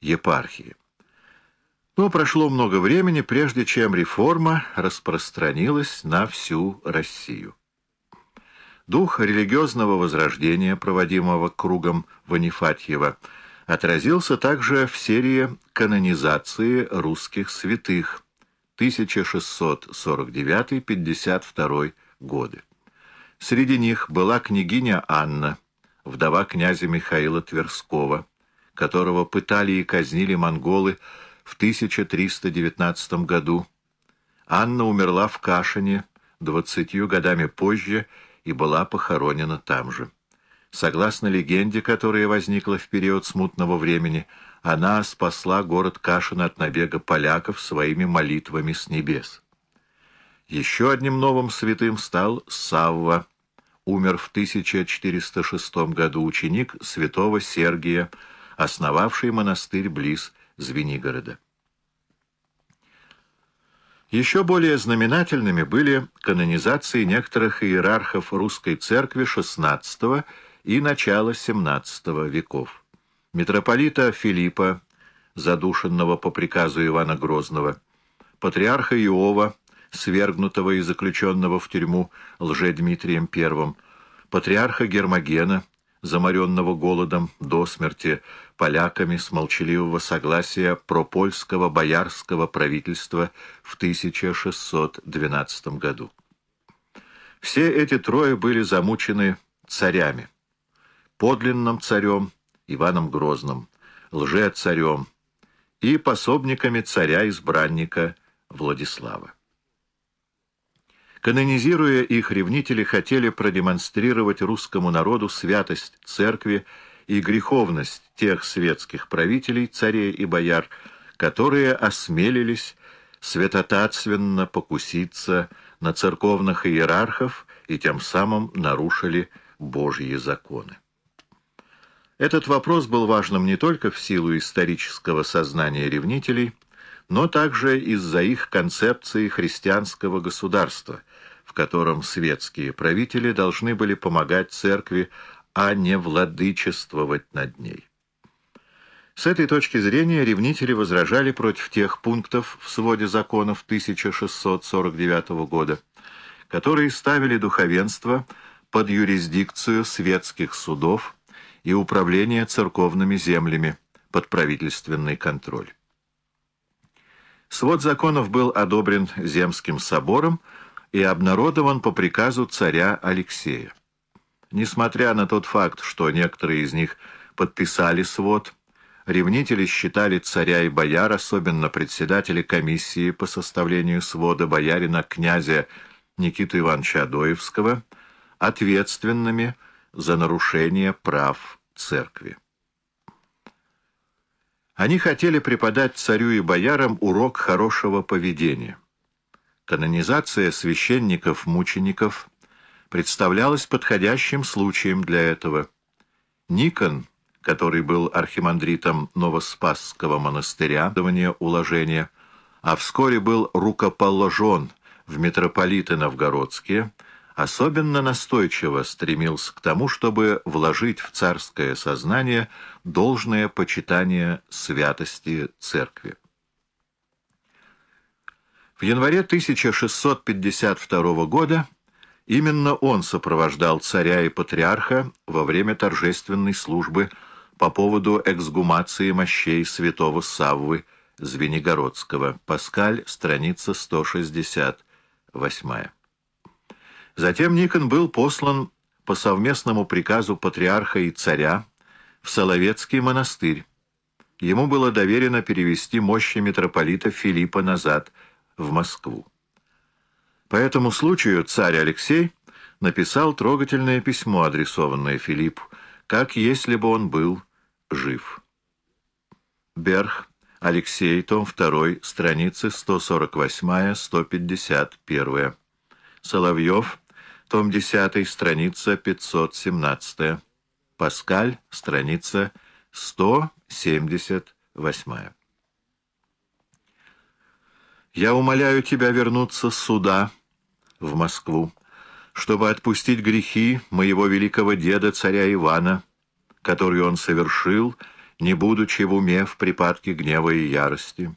епархии. Но прошло много времени, прежде чем реформа распространилась на всю Россию. Дух религиозного возрождения, проводимого кругом Ванифатьева, отразился также в серии канонизации русских святых 1649-52 годы. Среди них была княгиня Анна, вдова князя Михаила Тверского, которого пытали и казнили монголы в 1319 году. Анна умерла в Кашине двадцатью годами позже и была похоронена там же. Согласно легенде, которая возникла в период смутного времени, она спасла город Кашин от набега поляков своими молитвами с небес. Еще одним новым святым стал Савва, умер в 1406 году ученик святого Сергия, основавший монастырь близ Звенигорода. Еще более знаменательными были канонизации некоторых иерархов русской церкви XVI и начала XVII веков. Митрополита Филиппа, задушенного по приказу Ивана Грозного, патриарха Иова, свергнутого и заключенного в тюрьму лжедмитрием I, патриарха Гермогена, заморенного голодом до смерти поляками с молчаливого согласия пропольского боярского правительства в 1612 году. Все эти трое были замучены царями. Подлинным царем Иваном Грозным, лже-царем и пособниками царя-избранника Владислава. Канонизируя их, ревнители хотели продемонстрировать русскому народу святость церкви и греховность тех светских правителей, царей и бояр, которые осмелились святотатственно покуситься на церковных иерархов и тем самым нарушили Божьи законы. Этот вопрос был важным не только в силу исторического сознания ревнителей, но также из-за их концепции христианского государства, в котором светские правители должны были помогать церкви, а не владычествовать над ней. С этой точки зрения ревнители возражали против тех пунктов в своде законов 1649 года, которые ставили духовенство под юрисдикцию светских судов и управление церковными землями под правительственный контроль. Свод законов был одобрен Земским собором и обнародован по приказу царя Алексея. Несмотря на тот факт, что некоторые из них подписали свод, ревнители считали царя и бояр, особенно председателя комиссии по составлению свода боярина князя Никиту Ивановича Адоевского, ответственными за нарушение прав церкви. Они хотели преподать царю и боярам урок хорошего поведения. Канонизация священников-мучеников представлялась подходящим случаем для этого. Никон, который был архимандритом Новоспасского монастыря, давнее уложение, а вскоре был рукоположен в митрополиты новгородские, особенно настойчиво стремился к тому, чтобы вложить в царское сознание должное почитание святости церкви. В январе 1652 года именно он сопровождал царя и патриарха во время торжественной службы по поводу эксгумации мощей святого Саввы Звенигородского. Паскаль, страница 168. Затем Никон был послан по совместному приказу патриарха и царя в Соловецкий монастырь. Ему было доверено перевести мощи митрополита Филиппа назад – в Москву. По этому случаю царь Алексей написал трогательное письмо, адресованное Филиппу, как если бы он был жив. Берх, Алексей, том 2, страницы 148-151. Соловьев, том 10, страница 517. Паскаль, страница 178. Я умоляю тебя вернуться сюда, в Москву, чтобы отпустить грехи моего великого деда, царя Ивана, которые он совершил не будучи в уме в припадке гнева и ярости,